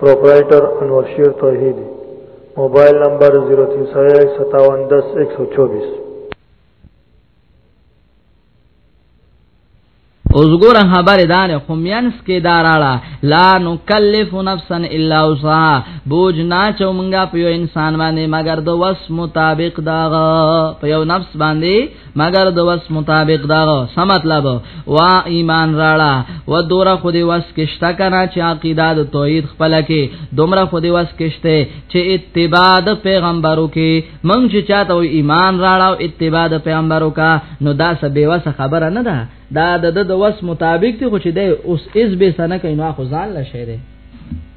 پروپرائیټر انور شیر توحیدی موبایل نمبر 03015710124 اوس ګوره خبره ده نه خومینس کې داراړه لا نکلف نفسا الا وسعها بوج نه چومنګا په یو انسان باندې مگر د وس مطابق داغه په یو نفس باندې مگر د وس مطابق دا سم مطلب وا ایمان راړه و دوره خو دی وس کشته کنه چې عقیده د توحید خپل کې دومره خو دی وس کشته چې اتباع د پیغمبرو کې مونږ چې چاته ایمان راړه او اتباع د پیغمبرو کا نو دا سبه وس خبره نه ده دا د د وس مطابق ته خو چې دی اوس اس به سنه کینو خو ځان لشه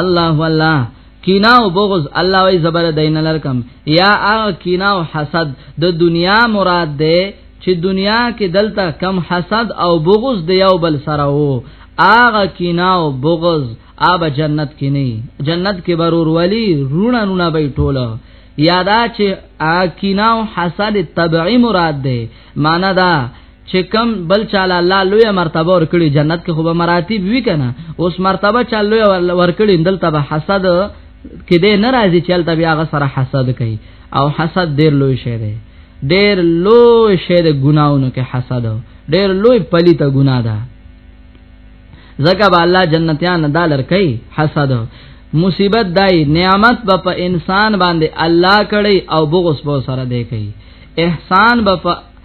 الله والله کینا او بغض الله وی زبر دین لرکم یا هغه کینا او حسد د دنیا مراد ده چې دنیا کې دلته کم حسد او بغض دی یو بل سره وو هغه کینا او بغض آب جنت کې نه جنت کې برور ولی رونه رونه به ټوله یادا چې کینا او حسد طبعی مراد ده معنا دا چې کم بل چاله الله لوی مرتبه ور کړی جنت کې خو به مراتب وی کنه اوس مرتبه چا لوی ور کړی دلته به حسد کې دې ناراضي چل ته بیا غ سره حسد کوي او حسد ډیر لوی شی دی ډیر لوی شی دی ګناونو کې حسد ډیر لوی پلی ته ګنا ده زکه به الله جنتیان دالر کوي حسد مصیبت دای نعمت به په انسان باندې الله کړي او بغض په سره دی کوي احسان به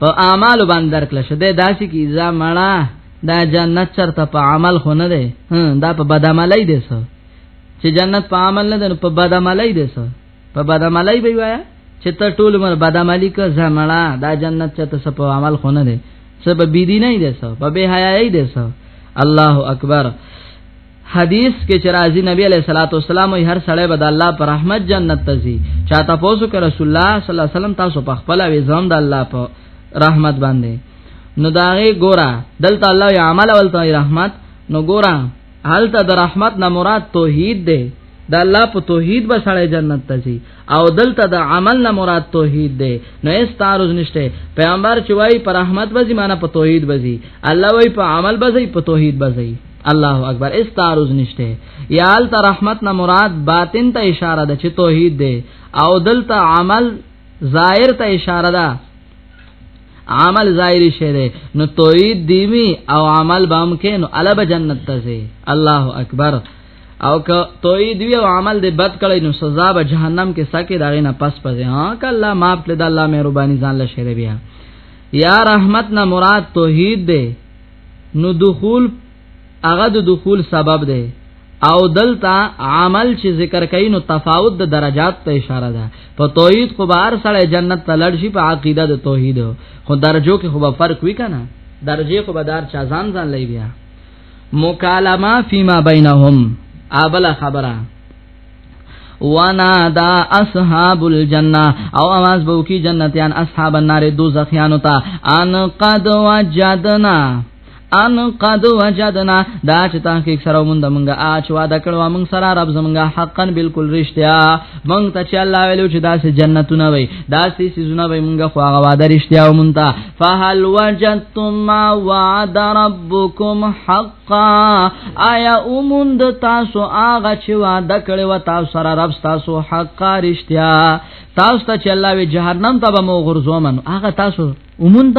په اعمال باندې درکل شو ده داسې کی ځا مړه دا جنت چرته په عمل خو نه ده دا په بدعملۍ ده سو چې جنت په عمل نه ده په بدعملۍ ده سو په بدعملۍ به وایا چې ته ټول مر بدعملي کا ځا مړه دا جنت چرته سو په عمل خو نه ده سبب بی دینه ده سو په بے حیاي ده سو الله اکبر حدیث کې چې راځي نبی علیہ الصلوۃ والسلام هر سړی به د الله پر رحمت جنت ته ځي چا تاسو کې رسول الله صلی الله علیه وسلم تاسو په خپل وی ځم د الله په رحمت باندې نو داغه ګورا دلته الله یې عمل ولته رحمت نو ګورا حالت د رحمت نه مراد توحید دی د الله په توحید به سړی جنت ته ځي او دلته د عمل نه مراد توحید دی نو اس تعرض نشته پیغمبر چې وای پر رحمت بزی معنی په توحید بزی الله وای په عمل بزی په توحید بزی الله اکبر اس تعرض نشته یا ال تر رحمت نه مراد باطن ته اشاره ده چې توحید دی او دلته عمل ظاهر ته اشاره ده عمل ظاهری شه ده نو توحید دیمی او عمل بام کې نو الب جنت ته الله اکبر او که توحید وی او عمل دې بد کړی نو سزا به جهنم کې سکه داغه نه پس پځه ها کله ما خپل د الله مهرباني ځان له شری بیا یا رحمت نه مراد توحید دې نو دخول هغه د دخول سبب دی او دلتا عمل چې ذکر کین نو تفاوت د درجات ته اشاره ده په توحید خو بهر سره جنت ته لړ شي په عقیده د توحید خو درجو کې خو به فرق وی کنه درجه خو به دار چا ځان ځان لای بیا مکالمه فيما بينهم ابل خبره وانا دا اصحاب الجنه او आवाज بو کی جنتیان اصحاب النار دوزخیانو ته ان قد وجدنا ان قد وجدنا دا چې تحقیق سره مونږ د مونږه اچ واده کړو مونږ سره رب زمونږه حقا بالکل رښتیا مونږ ته چې الله ویلو چې داسې جنتونه وي داسې سيزونه وي مونږ خو هغه وعده رښتیا مونږ ته فهل وجدتم ما وعد ربكم حقا آیا اومند تاسو هغه چې وعده کړی و تاسو سره رب تاسو حقا رښتیا تاسو ته چې الله وی جهنم ته به مو غرزومن هغه تاسو اومند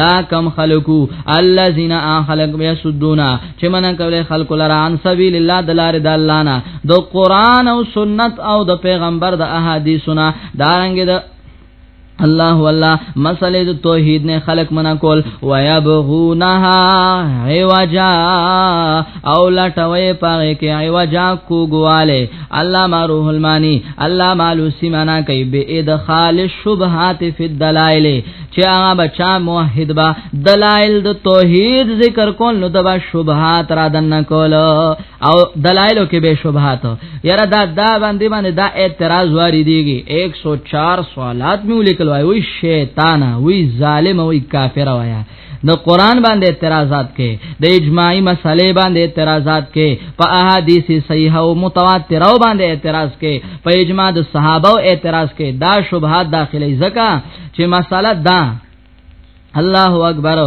دا کم خلقو الذين اخلق يسدونا چې من کوله خلق لرا عن سبيل الله دلار د الله نه د قران او سنت او د پیغمبر د احادیثونه دارنګ د الله والله مسلې د توحید نه خلق منا کول ويبغونها عوجا او لټوي پاره کې عوجا کوګواله الله ما روح المانی الله مالوسی منا کوي به ادخال الشبهات فی الدلائل چې هغه بچا موحد با دلائل د توحید ذکر کول نو دبا شبهات را دن کول او دلائلو کې به شبهات یاره دا دا باندې باندې دا اعتراض واری دیږي 104 سوالات مې ولیکل وای وی شیطان وی ظالم وی کافر وایا د قران باندې اعتراضات کې د اجماعي مسلې باندې اعتراضات کې په احادیث صحیح او متواتر باندې اعتراض کې په اجماع د صحابه اعتراض کې دا شبهات داخلي زکه چې مساله دا الله اکبر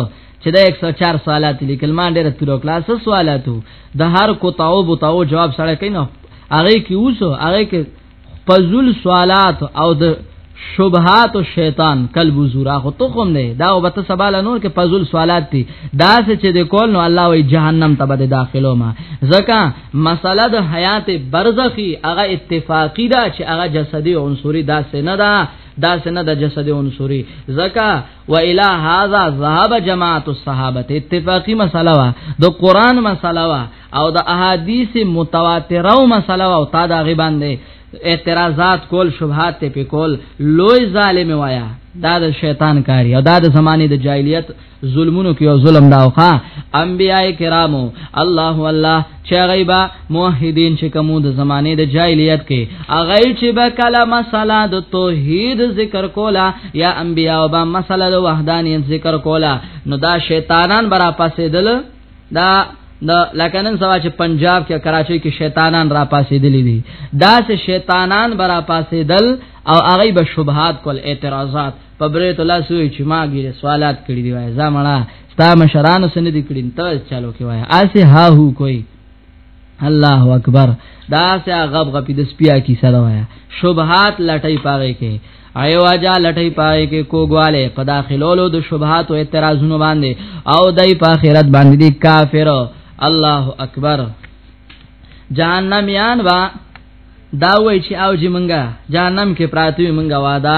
چې دا 104 سوالات لیکل ما ډېر تر کلاس سوالاتو د هر کو تاو بو تاو جواب سره کینو هغه کې اوس هغه کې فزول سوالات او د شبهات الشیطان کلب زورا خو تو کوم نه دا وبت سبال نور کې فزول سوالات دي دا څه چې د کول نو الله وی جهنم ته بده داخلو ما زکه مسله د حیات برزخی هغه اتفاقی دا چې هغه جسدی عنصری دا څه نه ده دا سنه د جسد عنصری زکا و الی هذا ذهب جماعت الصحابه اتفاقی مساله وا د قران مساله وا او د احادیث متواتره او مساله وا او تا دا غی باندې اعتراضات کول شبهات ته پکول لوی ظالم وایا دا د شیطان کاری او دا د زمانه د جاهلیت ظلمونو کې او ظلم داوخه انبیای کرامو الله والله چې غیبا موحدین چې کومو د زمانه د جاهلیت کې اغه چې به کله مسله د توحید ذکر کولا یا انبیا او با مسله د وحدانیت ذکر کولا نو دا شیطانان برا پاسې دل دا د لکنن سوا چې پنجاب کې کراچۍ کې شیطانان را پاسې دي دي دا چې شیطانان برا پاسې دل او هغه به شبهات کول اعتراضات په برې ته لاس وی چې ما ګیره سوالات کړی دی وای زمړه ستا مشرانو سن دي کړین ته چالو کې وای اسه ها هو کوئی الله اکبر دا سه غب غب د سپیا کی سره وای شبهات لټای پاره کې ایو اجا لټی پای کې کوګواله په داخلولو د شبهات او اعتراضونو باندې او دای په آخرت باندې دی کافر الله اکبر جهنم یان وا دا وای چې او جی منګه جهنم کې پراتی منګه وادا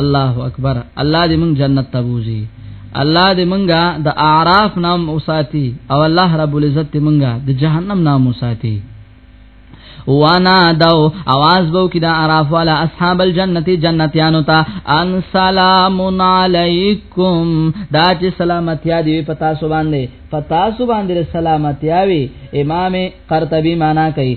الله اکبر الله دې موږ جنت ته بوزي الله دې موږ د اعراف نام اوساتي او الله رب العزت دې موږ د جهنم نام اوساتي وانا دو आवाज بو کی دا عراف والا اصحاب الجنت جنتیانو تا ان سلام علیکم دا چې سلامتی دی پتا سو باندې پتا سو باندې سلامتی وی امام قرطبی معنا کوي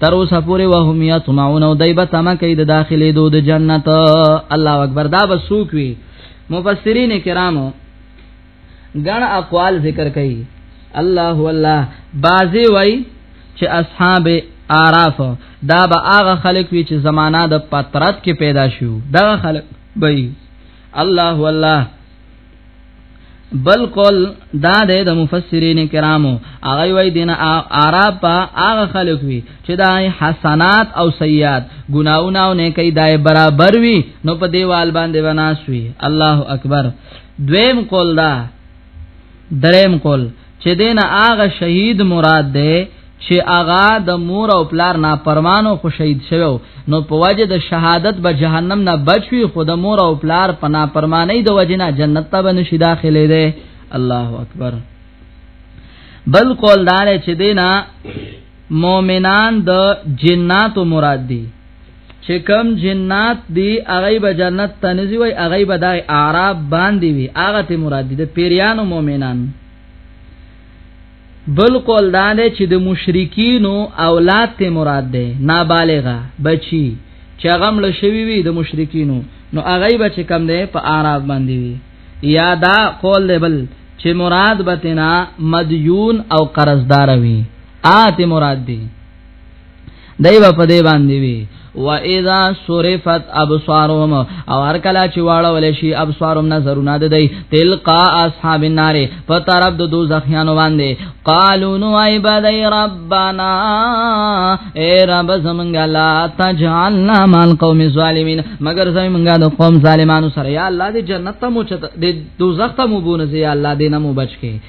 تر اوسه پورې وهم یطمعون او دایبه تما کوي د داخلي دو د جنت الله اکبر دا به سوق وي مفسرین کرامو غن اقوال ذکر کوي الله والله بازي وای چې اصحاب اعراف دا به هغه خلک وي چې زمانہ د پترت کې پیدا شو دا خلک به الله والله بل قول دا ده د مفسرین کرامو هغه وی دین اعراب په هغه خلق وی چې دا حسنات او سیئات ګناونه او نیکی دای برابر وی نو په دیوال باندې وناسوی الله اکبر دویم قول دا دریم قول چې دین هغه شهید مراد دی چې هغه د مور او پلار نه پرمانو خو شهید شوو نو په وجه د شهادت به جهنم نه بچوي خو د مور او پلار په نه پرمانې د وجه نه جنت ته به نشي داخلي دی الله اکبر بل قول دار چې دینا مؤمنان د جناتو مراد دي چې کم جنات دی هغه به جنت ته نزي وي هغه به د اعراب باندې وي هغه ته مراد دي د پیریانو مؤمنان بل قول دا دی چې د مشرکینو اولاد ته مراد ده نابالغه بچي چې هغه مړ شوی وي د مشرکینو نو هغه به چې کم ده په اعراب باندې وي یا دا قول دی بل چې مراد بتنا مدیون او قرضدار وي آ ته مراد دي دایو په دی باندې وی و اذا صرفت ابصارهم او هر کله چې واړه ول شي ابصارهم نظرونه د دی تلقا اصحاب النار په طرف د دوزخیانو باندې قالو نو ای بدای ربانا اے رب زمنګ لا تجعلنا مال قوم الظالمین مگر زمنګ د قوم ظالمانو سره یا الله دې جنت ته مو چت دې دوزخ ته مو بونه یا الله دې نه مو بچ کې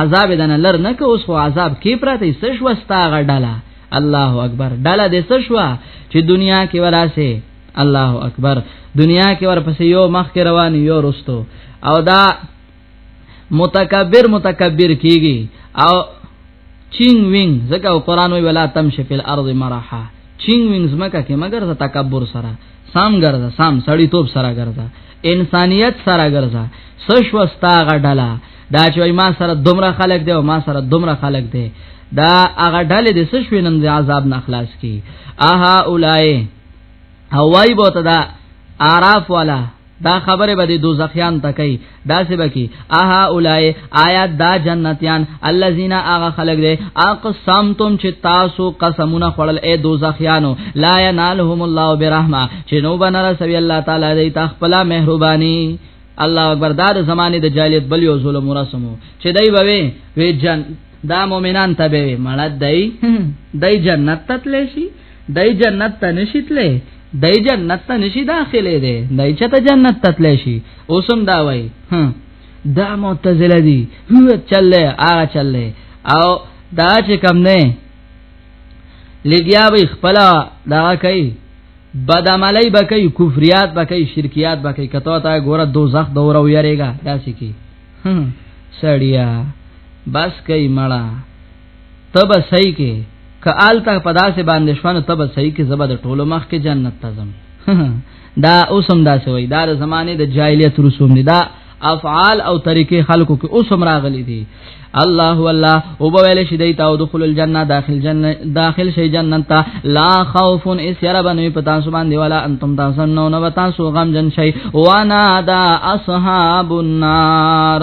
عذاب دنه لر نه کو اوس خو عذاب کې پراته سش وستا غډاله الله اکبر ډاله دې سش وا چې دنیا کې وراسه الله اکبر دنیا کې ورپسې یو مخ کې روان یو رستو او دا متکبر متکبر کیږي او چینګ وینګ زکه قرآن وی ولا تمشي فی الارض مرحا چینګ وینګ زمکه کې مگر ز تکبر سره سام ګرځه سام سړی توپ سره ګرځه انسانیت سره ګرځا سشو ستا غډلا دا چې ما سره دومره خلق دی او ما سره دومره خلق دی دا هغه ډلې د سشو نن د عذاب نه خلاص کی اها اولای هوای بوته دا عارف والا دا خبره به د دوزخیان تکي دا څه بکی اها اولای آیا دا جنتیان الذين اغه خلق دي اقسمتم چې تاسو قسمونه خړل اے دوزخیانو لا ينالهم الله برحمه چې نو بنره سوي الله تعالی دې تخپل مهرباني الله اکبر دا د زمانه د جاهلیت بل یو ظلم ورسمو چې دای بوي وی جن دا مؤمنان ته به مړ دای دای جنت ته تلشي دای جنت ته نشیتلې دای جنت ته نشي داخله دي دای چې ته جنت ته تلشي اوسم دا وای هم دا معتزله دي هو چلې آ چلې او دا چې کم نه لګیا وي خپل دا کوي بدعملی به کوي کفریات به کوي شرکیات به کوي کته تا ګوره دوزخ دور او یریګا داسې کی سړیا بس کوي مړه تب صحیح کې کال ته پدا سه باندې شوانو تب صحیح کې زبر ټولو مخ کې جنت تزم دا اوسم دا سوی دا زمانه د جاهلیت رسوم دي دا افعال او طریقې خلکو کې اوسم راغلي دي الله والله او به ویل شي دی تاو دخول الجنه داخل جنت داخل شي جنت تا لا خوف اس یرا بنوي پتا سو باندې ولا انتم تاسو نو نو تاسو غم جن شي وانا دا اصحاب النار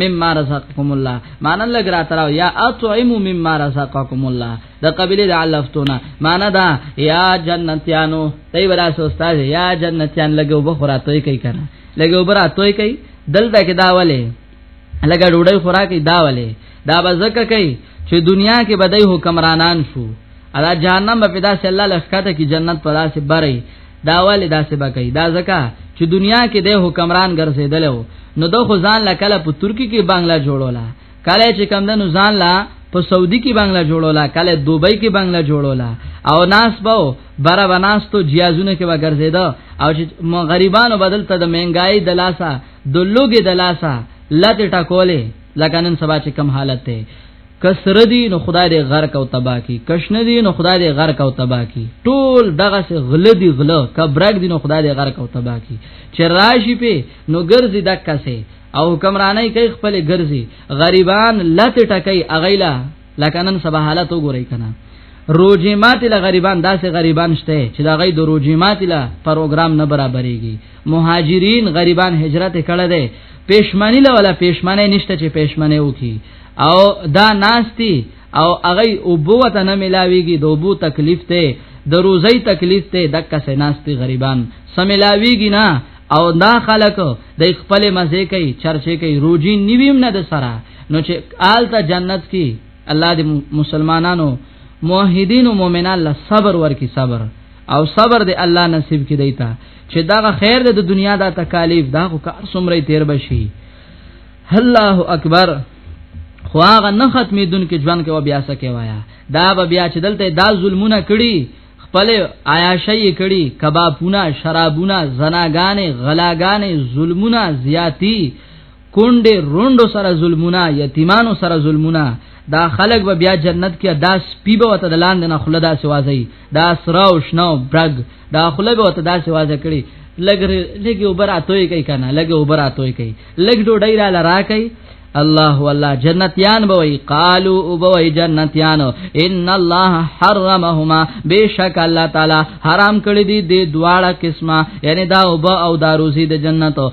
مما رزقکم الله معنا لګ را تراو یا اطعم مما رزقکم الله د قبیله د علفتونه معنا دا یا جنتیانو ای ورا سو استاد یا جنتیان لګو بخورا توي کوي کنه لګو برا توي کوي دلته کې دا ولې لګا ډوډۍ خوراکي دا ولې دا بزکه کوي چې دنیا کې بدای حکمرانان شو ادا جهنم په پیدا سي الله لخواته کی جنت په داسې بری دا والي داسې بکې دا زکه چې دنیا کې د حکمران ګرځیدل نو د خو ځان لا کله په ترکی کې بنگلا جوړولا کله چې کم د نو ځان لا په سعودي کې بنگلا جوړولا کله دوبۍ کې بنگلا جوړولا او ناس باو برا بناستو جیازونه کې به ګرځیدا او چې غریبانو بدل ته د مهنګای د لاسا د لوګي د لاسا لته ټکولې لکه نن سبا چې کم حالت ته کسر دی نو خدای دې غرق او تبا کی کشن دی نو خدای دې غرق او تبا کی ټول دغه سه غل دی غل کبرګ دی نو خدای دې غرق او تبا کی چې راشي په نو ګرځي دکا سه او حکمرانای کوي خپل ګرځي غریبان لت ټکای اغیلا لکنن سبا حالت وګورئ کنه روجمات له غریبان داسې غریبان شته چې دا غي د روجمات له پروګرام نه برابرېږي مهاجرین غریبان هجرت کړه دي پېشمنی له ولا پېشمنه نشته چې پېشمنه وکي او دا ناشتي او هغه وبوته نه ملاويږي دوبو تکلیف ته د روزي تکلیف ته دکا سيناستي غریبان سملاويږي نه او دا خلک د خپل مزه کوي چرچه کوي روزي نیویم نه د سره نو چې آلته جنت کې الله دې مسلمانانو موحدین او مؤمنان له صبر ورکی صبر او صبر دې الله نصیب کړي تا چې دا خیر د دنیا دا تکالیف دا خو کار سمره تیر بشي الله اکبر خو هغه نه ختمې دن کې ژوند کې و بیا سکه وایا دا به بیا چې دلته دا ظلمونه کړي خپل عیاشی کړي کبابونه شرابونه زناګانې غلاګانې ظلمونه زیاتی کونډه روندو سره ظلمونه یتیمانو سره ظلمونه دا خلق به بیا جنت کې دا سپی به وته دلان نه خله دا سوازي دا سرا او شنو برګ دا خله به وته دا سوازه کړي لګ لګ اوبر اتوي کوي کنه لګ اوبر اتوي کوي لګ ډوډۍ را لرا کوي الله والله جنتیان بوي قالو او بوي جنتیان ان الله حرمهما بشک الله تعالی حرام کړی دي د دواړه قسمه یعنی دا او با او دا روزي د جنتو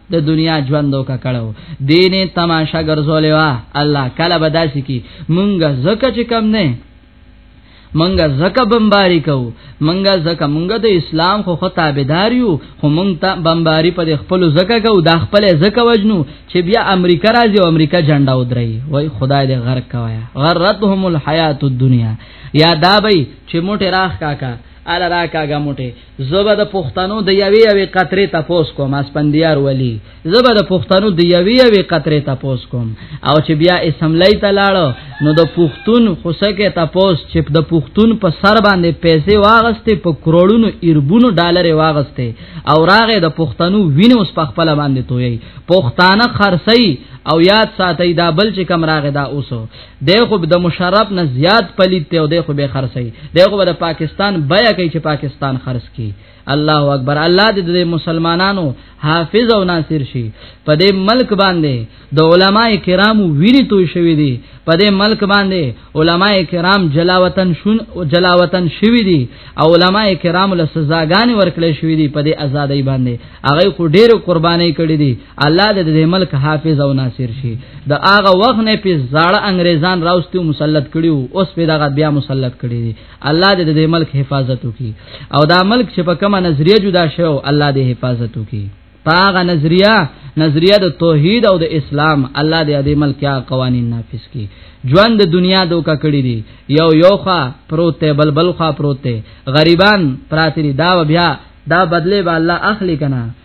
د دنیا ژوندو ککړو دینه تماشا ګرځولې وا الله کله بداس کی مونږه زکه چې کم نه منګه زکه بمباری کو منګه زکه منګه د اسلام خو خطابدار یو خو مونږ ته بمباری په خپل زکه کو د خپل زکه وجنو چې بیا امریکا راځي او امریکا جنډا ودرای وای خدای دې غرق کوایا غرتهم الحیات الدنیا یا دا بای چې موټه راخ کاکا الا راکاګه موټه زبا د پښتنو د یوې یوې قطرې تپوس کوم اسپندیار ولی زبا د پښتنو د یوې یوې قطرې تپوس کوم او چې بیا اسمبلی ته لاړو نو د پښتون خوسکه تپوس چې د پښتون په سر باندې پیسې واغسته په کروڑونو ایربونو ډالر واغسته او راغې د پښتنو وینې اوس په خپل باندې توي پښتانه خرسي او یاد ساتي دا بل چې کم راغې دا اوسو دی خو د مشرف نه زیات پلیت ته دی خو به خرڅي دی خو د پاکستان بیا کوي چې پاکستان خرڅ کی الله اکبر الله دې د مسلمانانو حافظ او ناصر شي په دې ملک باندې د علما کرامو ویری توي شوی دي په دې ملک باندې علما کرام جلاوطن شون جلاوطن شوی دي او علما کرام له سزاګانې ورکړې شوی دي په دې ازادۍ باندې هغه خو ډېر قرباني کړې دي الله دې دې ملک حافظ او ناصر شي د هغه وخت نه په زړه انګريزان راوستي او مسلط کړیو اوس په دغه بیا مسلط کړی دي الله دې دې ملک حفاظت وکي او دا ملک چې په کومه نظریه جدا شوی الله دې حفاظت وکي پاغه نظریه نظریه د توحید او د اسلام الله دې دې ملک یا قوانین نافذ کړي ژوند د دنیا دوکا کړی دي یو یوخه پروت بلبلخه پروت غریبان پراتری دا بیا دا بدله به الله اخلي کنه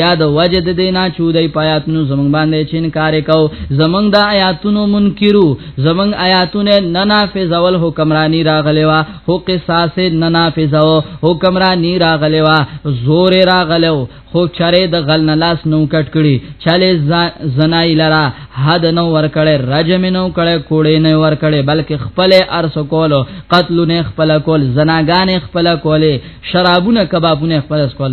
یا د وجد دینا چودای پایاتونو زمون باندې چین کار کو زمون د آیاتونو منکرو زمون آیاتونه نه نافذ اول حکمرانی راغلی وا هو قصاص نه نافذ او حکمرانی راغلی وا زور راغلو خو چره د غل نه لاس نو کټ کړي چاله زنای لرا حد نو ور کړي رجم نو کړي کوړې نه ور کړي بلکې خپل ارس کولو قتل نه خپل کول زناګان خپل کولې شرابونه کبابونه خپل کول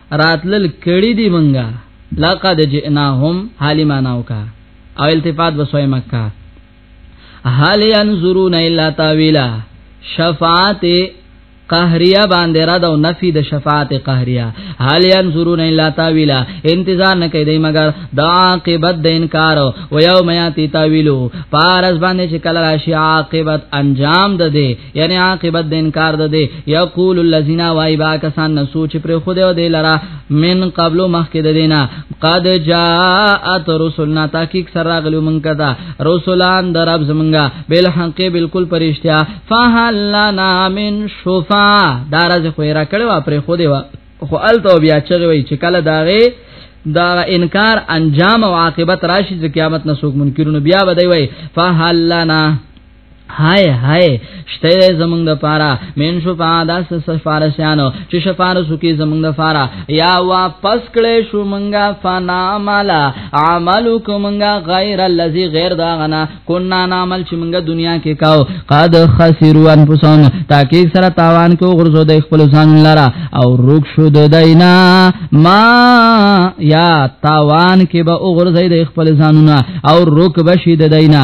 راتلل کړي دي مونږه لقد جئناهم حالی ماناو کا او التفات بسوی مکه حال ينظرون الا تاویلا شفاعت قهریه باندې را دو نفي د شفاعت قهریه حال ينظرون الا تاویلا انتظار نه کوي مگر د عاقبت د انکار او یوم یاتی تاویلو پارس باندې چې کله راشي عاقبت انجام ده یعنی عاقبت د انکار ده دی یقول الذین وای با کسان نه سوچ پر خود او دی لرا من قبل مخک د دینا قد جاءت رسلنا تحقیق سره غلو منکه دا رسولان در رب زمنګا بل حق بالکل پرشتیا فهل لنا من شفا دارز خو را کړو پر خود و خو الته بیا چغوي وای چې کله داغه دا انکار انجام او عاقبت راشي چې قیامت نسوک منکرونو بیا بدای وای فهل لنا هاي هاي شته زمونږ د پاره مین شو پادا سفارسیانو چې شفارس کی زمونږ د پاره یا واپس کړې شو مونږه فنا مالا عملکم مونږه غیر الذی غیر دا غنا کنا نعمل چې مونږه دنیا کې کاو قد خسروا انفسهم تاکي سره تاوان کو غرزو د خپل ځان لرا او روک شو د دینا ما یا تاوان کې به غرزې د خپل ځانونه او روک بشي د دینا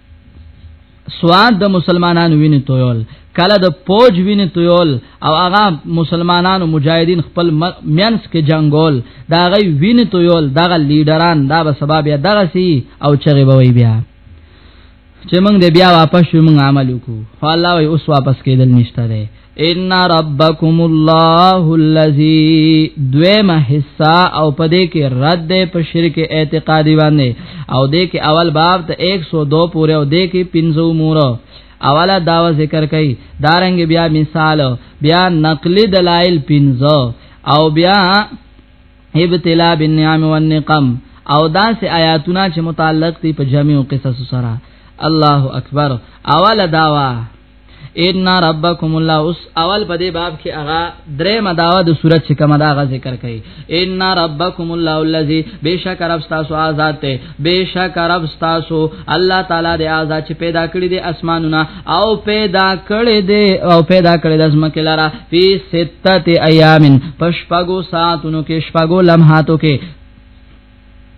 سواد د مسلمانانو ویني تویول کله د پوج ویني تویول او هغه مسلمانانو مجاهدین خپل مینس کې جنگول دا غي ویني تویول دا غ لیډران دا به سبب یا دغه سی او چغه بوي بیا چې موږ دې بیا واپس شو موږ عمل وکړو خو الله وي اوس واپس کېدل نشته ان ربکم الله الذی دویمه حصہ او پدې کې رد په شرک اعتقادي باندې او دې کې اول باب ته 102 پورې او دې کې 50 مور اوله داوا ذکر کړي دارنګ بیا مثال بیا نقلی دلائل 50 او بیا ابتلا بالنعم والنقم او داسې آیاتونه چې متعلق دي په جمع او قصص سره الله اکبر اوله داوا ان ربکم الله اوس اول په دې باب کې هغه درې مداوا د صورت چې کومه دا غ ذکر کړي ان ربکم الله الذی بشک رب تاسو آزاد ته بشک رب تاسو الله تعالی دې آزاد چې پیدا کړی دې اسمانونه او پیدا کړی دې او پیدا کړی د اسمکه لاره فی سته ایامن پشپغو ساتونو کې شپغو لمحاتو کې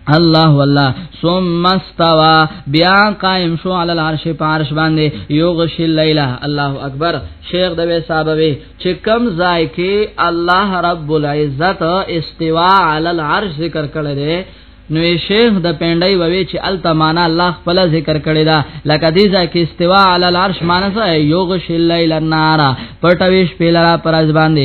الله والله ثم استوى بیا قائم شو علی العرش پارش باندې یو غش الليل الله اکبر شیخ دوی صاحب وی چې کم ځای کې الله رب العزت استوا علی العرش ذکر کړی دی نو شیخ د پندای ووی چې الته معنا الله خپل ذکر کړی دا لکه دې ځکه استوا علی العرش معنا سه یوغش الليل النار پټويش پیلرا پرز باندې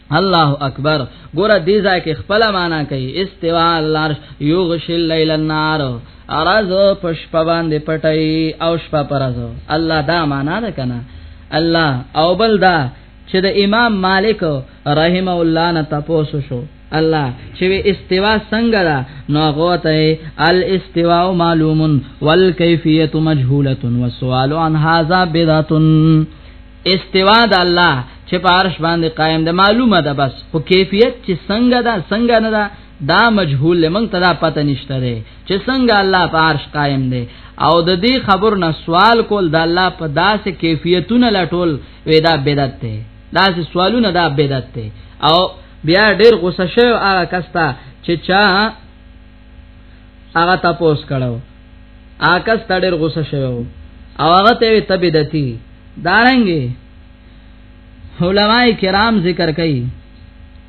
الله اکبر ګوره دې ځای کې خپل معنا کوي استوا الله یغشل لیل النار اراز پشپ باندې پټي او شپ پراز الله دا معنا ده کنه الله او بل دا چې د امام مالک رحم الله نه تاسو شو الله چې استوا څنګه ده نو غوته الاستواء معلوم والکیفیت مجهوله والسؤال عن هذا بدعه استوا د الله چې په عرش باندې قائم ده معلومه ده بس خو کیفیت چې څنګه ده څنګه نه ده دا مجهول لمن تدا پته نشته ده چې څنګه الله په عرش قائم ده او د دې خبر نه سوال کول د الله په داسې کیفیتونه لټول ودا بدعت ده داسې سوالونه دا بدعت ده او بیا ډېر غوسه شوی هغه کستا چې چا هغه تاسو کړو آکس تړر غوسه شوو او هغه ته وی تبدتی دارنګي علماء کرام ذکر کوي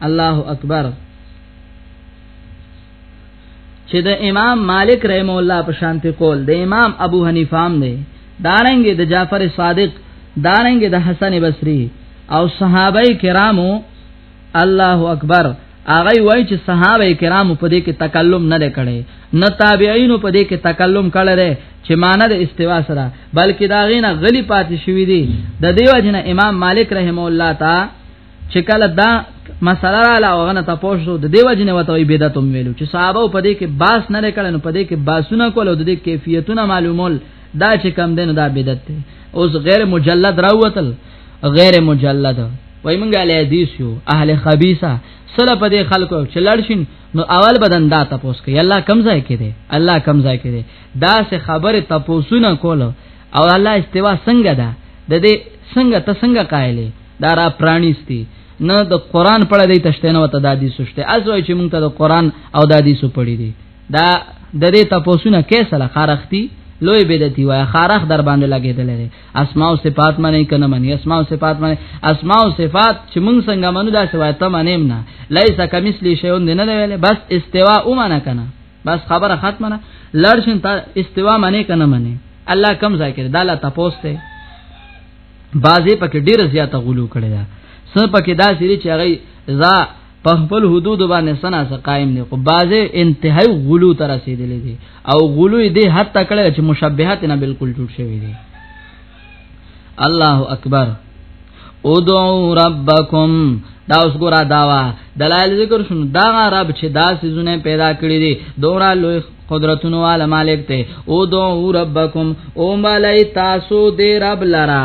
الله اکبر چې د امام مالک رحم الله په شانته قول د امام ابو حنیفه هم دی دارنګي د جعفر صادق دارنګي د حسن بصری او صحابه کرامو الله اکبر هغه وای چې صحابه کرامو په دې کې تکلم نه کړي نه تابعین په دې کې تکلم کړي چې معنی د استوا سره بلکې دا غینه غلی پاتې شوې دي د دیو جن امام مالک رحم الله تا چې کله دا مسله را لاغه نه تاسو د دیو جن وته بدعت ویلو چې صحابه په دې کې باس نه کړي نو په دې کې باسونه کول او د دې کیفیتونه معلومول دا چې کم دین دا بدعت دی اوس غیر مجلد راوتل غیر مجلد وای مونږه اهل حدیث یو اهل خبيثه سره په دې خلکو چې لړشین نو اول بدن دا تاسو کوي الله کم ځای کې دی الله کم ځای کې دی دا سه خبره تاسو نه کول او الله استوا څنګه ده د دې څنګه ته څنګه قائلې دا را پرانیستی نه د قران پړه دی تشته نه وته د حدیث شته ازوی چې مونږ ته د قران او د حدیث پړی دی دا د دې تاسو نه کیسه لخرختی لوی بدعتي وای خارخ در باندې لګیدل لري اسماء او صفات معنی کنه معنی اسماء او صفات معنی اسماء او صفات چې مونږ څنګه منو دا سوای ته معنی نه لیس کمثلی شیون نه دی ویل بس استوا او معنی کنه بس خبره ختمه نه لړشن ته استوا معنی کنه معنی الله کم ځای کړي دا لا تاسو ته بازي پکې ډیر زیاته غلو کړی دا سر پکې دا سری چې هغه ز په خپل حدود باندې سنا سره قائم دي خو بعضه انتهای غلو تر رسیدلې دي او غلو دې حتی کړه چې مشبهات نه بالکل جوړ شوی دي الله اکبر ادعو ربکم دا اوس ګورا داوا دلایل ذکر شنو دا رب چې دا سيزونه پیدا کړی دي دورا لوی قدرتونو والا مالک ته او دو ربکم او ملای تاسو دې رب لرا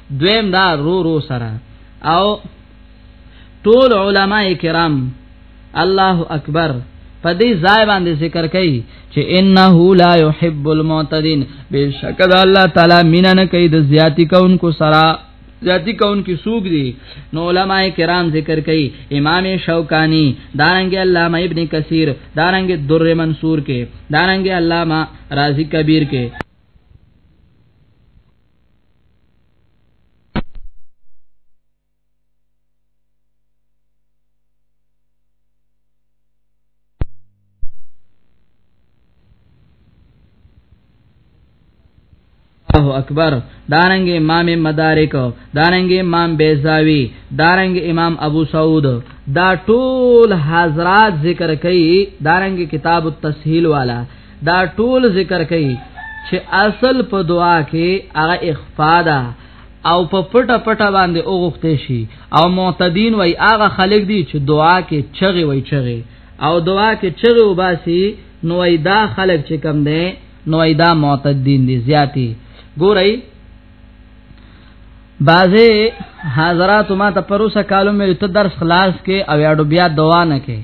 دویم دا رو رو سره او ټول علما کرام الله اکبر په دې ځای باندې ذکر کوي چې انه لا يحب المعتدين بشک الله تعالی مینا نه کوي د زیاتی کونکو سره ذاتی کون کی سوق دی نو علماء کرام ذکر کئ امام شوکانی دارنګ علامہ ابن کثیر دارنګ در منصور کې دارنګ علامہ رازی کبیر کې الله اکبر دارنګ امام مدارک دارنګ امام بیزاوی دارنګ امام ابو سعود دا ټول حضرات ذکر کوي دارنګ کتاب التسهیل والا دا ټول ذکر کوي چې اصل په دعا کې هغه اخفا ده او په پټه پټه باندې اوغخته شي او معتدین وای هغه خلک دي چې دعا کې چغي وای چغي او دعا کې چغي وباسي نو ای دا خلک چې کم دي نو ای دا معتدین دي زیاتی ګورئ بازه حضرات ما ته پروسه کالو مې ته درس خلاص کې او یاډو بیا دوا نه کې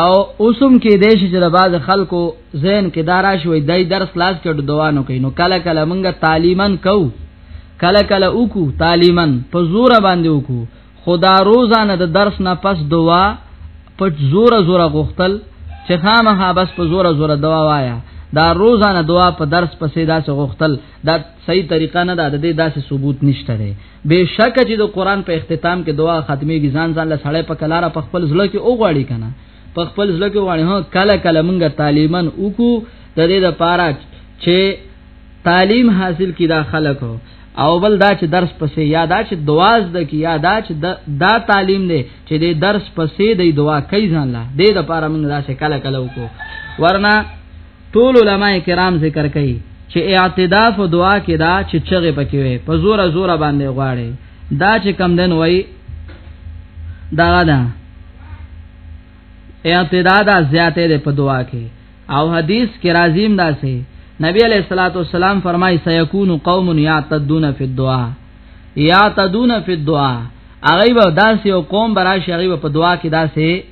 او اوسم کې دیش چې د باز خلکو زین کې دارا شوې دای درس لاس کې دوانو کوي نو کله کله مونږه تعلیمن کو کله کله وکو تعلیمن په زور باندې وکو خدا روزانه د درس نه پس دعا په زور زور غختل چې خامها بس په زور زور دعا وایا دا روزانه دعا په درس پسې داسې غختل دا صحیح طریقه نه ده د دې داسې ثبوت نشته بشک چې د قران په اختتام کې دعا ختمي کې ځان ځان له سړی په کلاره په خپل ځل کې اوغواړي کنه په خپل ځل کې وغواړي هو کله کله مونږه تعلیمن وکړو د دې لپاره چې تعلیم حاصل کی دا خلک او بل دا چې درس پسې یا دا چې دواز د کی یا دا چې دا تعلیم دی چې د درس پسې د دعا کوي ځان لا د دې لپاره مونږ دا څه کله کله وکړو ورنه ټول علما کرام ذکر کوي چې اعتداف او دعا کې دا چې چغه پکې وي په زور زور باندې غواړي دا چې کم دن وای دا دا اعتداد زیاته ده په دعا کې او حدیث کې راځیم دا سي نبی علیہ الصلوۃ والسلام فرمای سيكون قوم يعتدون في الدعاء يعتدون في الدعاء هغه به داسې او قوم براشي هغه په دعا کې داسې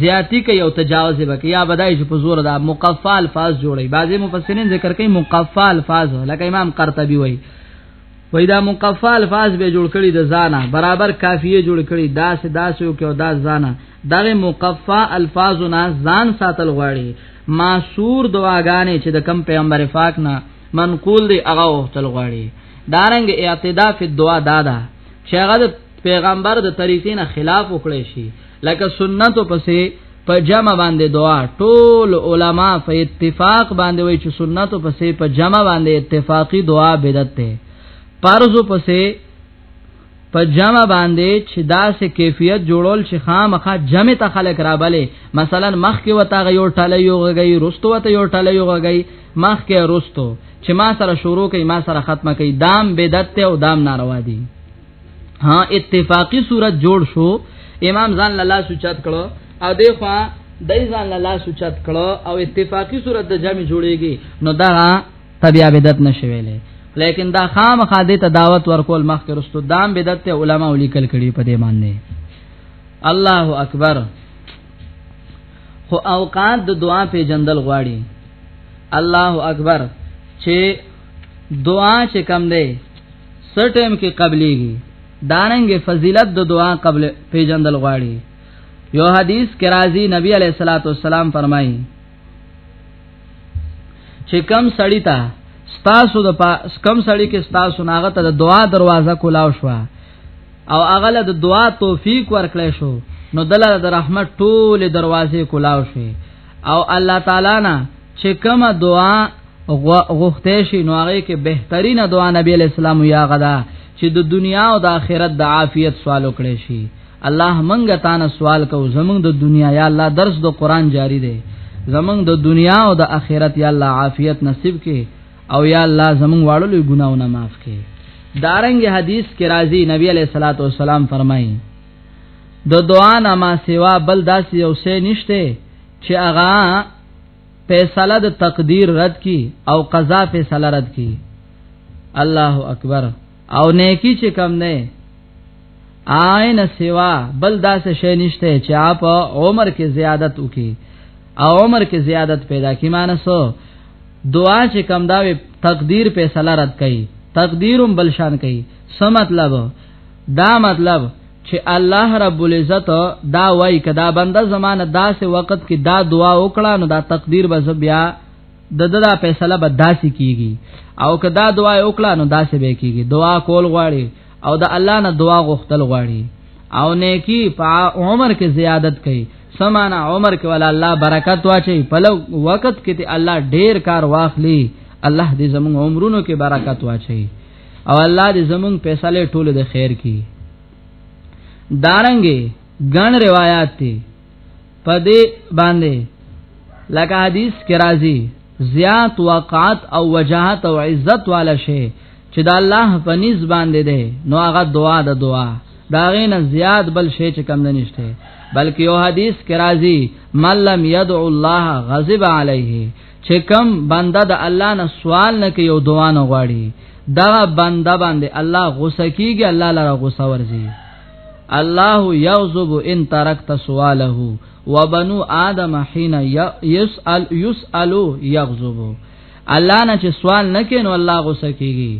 زیاتی کوي او تجاوز به کوي یا بدای چې په زور دا مقفا الفاظ جوړي بعضي مفسرین ذکر کوي مقفا الفاظ لکه امام قرطبي وایي وای دا مقفا الفاظ به جوړ کړي د زانا برابر کافیه جوړ کړي داس داس یو کې او داس زانا دا مقفا الفاظ نه ځان ساتل غواړي ماسور دعاګانې چې د کم پیغمبر پاک نه منقول دی هغه وختل غواړي دارنګ اعتداء فی الدعاء دادا چې هغه پیغمبر د طریقې نه خلاف وکړي شي لکه سنت پسې په جمع باندې دعا ټول علما په اتفاق باندې وایي چې سنت پسې په جمع باندې اتفاقی دعا بدعت ده فرض پسې په جمع باندې چې داسې کیفیت جوړول چې خامخا جمع ته خلق را بلې مثلا مخ کې وتا یو ټاله یو غږی رستو وتا یو ټاله یو غږی مخ کې رستو چې ما سره شروع کړي ما سره ختمه کړي دام بدعت او دام ناروا دي ها اتفاقی صورت جوړ شو امام ځان لاله سوچت کړو او دیخوا دای ځان لاله سوچت کړو او اتفاقی صورت د جمع جوړیږي نو دا تبیا بدعت نشویلې لیکن دا خام خاده ته دعوت ورکول مخکې رستو دام بدعت ته علما ولیکل کړي په دې باندې الله اکبر خو اوقات د دعا په جندل غواړي الله اکبر چې دعا چې کم دی سټیم کې قبليږي داننګ فضیلت د دعا قبل پیجندل غواړي یو حدیث کې راځي نبی علیہ الصلوۃ والسلام فرمایي چې کم سړی ته ستاسو د پاس کم سړی کې ستاسو ناغه ته د دعا دروازه کولاو شو او هغه له دعا توفیق ورکړې شو نو دلته د رحمت ټوله دروازې کولاو شي او الله تعالی نه چې کومه دعا غوښته شي نو هغه کې بهترینه دعا نبی علیہ السلام یا غدا چې د دنیا او د آخرت د عافیت سوال وکړي شي الله منګه تانه سوال کو زمونږ د دنیا یا الله درس د قران جاری دی زمونږ د دنیا او د آخرت یا الله عافیت نصیب کې او یا الله زمونږ واړو لوی ګناونه معاف کې دارنګ حدیث کې راځي نبی علیہ الصلوۃ والسلام فرمایي د دعا نه ما سوا بل داسې یو سه نشته چې هغه فیصله د تقدیر رد کی او قضا فیصله رد کی الله اکبر او نیکی چې کم نه آئین سوا بل داسې شی نشته چې اپ عمر کې زیادت وکي او عمر کې زیادت پیدا کی مانسو دعا چې کم دا تقدیر فیصله رد کړي تقدیرم بلشان کړي سم مطلب دا مطلب چې الله رب العزت دا وای کدا بنده زمانه داسې وخت کې دا دعا وکړه نو دا تقدیر به بیا د ددا فیصله به داسې کیږي او کدا دعا وکړه نو داسې به کیږي دعا کول غواړي او د الله نه دعا غوښتل غواړي او نیکی په عمر کې زیادت کوي سمانا عمر کې ولا الله برکت واچي په لو وخت کې ته الله ډیر کار واخلي الله دې زموږ عمرونو کې برکت واچي او الله دې زمونږ فیصله ټول د خیر کی دارنګي ګڼ روایت دي په دې باندې لکه حدیث کې راځي زیات وقعت او وجاهت او عزت والا شی چې د الله په نس باندې ده نو هغه دعا د دعا دا غینه زیات بل شی چې کم نه نشته بلکې یو حدیث کې راځي ملم یدعو الله غضب علیه چې کم بنده د الله نه سوال نه کوي او دعا نه غواړي دا بنده باندې الله غوسه کیږي الله لاره غوسه ورځي الله یغضب ان ترکت سواله وبنو آدم حين يسأل يسأل يغضب الله نه چې سوال نه کینو الله غوسه کیږي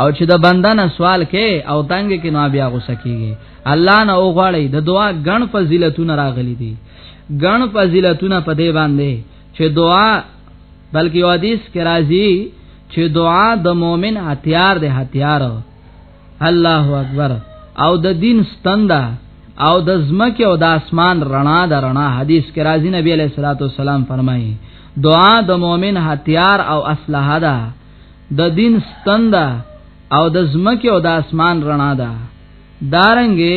او چې د بنده نه سوال کې او تنګ کې نو بیا غوسه کیږي الله نه او غواړي د دعا غن فضیلتونه راغلي دي غن فضیلتونه په دې باندې چې دعا بلکې حدیث کې راځي چې دعا د مؤمن هتیار دی هتیار الله اکبر او د دین ستنده او د زمکه او د اسمان رڼا د رڼا حدیث کې راځي نبی علیہ الصلوۃ والسلام فرمایي دعا د مؤمن هتیار او اسلحه ده د دین ستنده او د زمکه او د اسمان رڼا ده دارنګه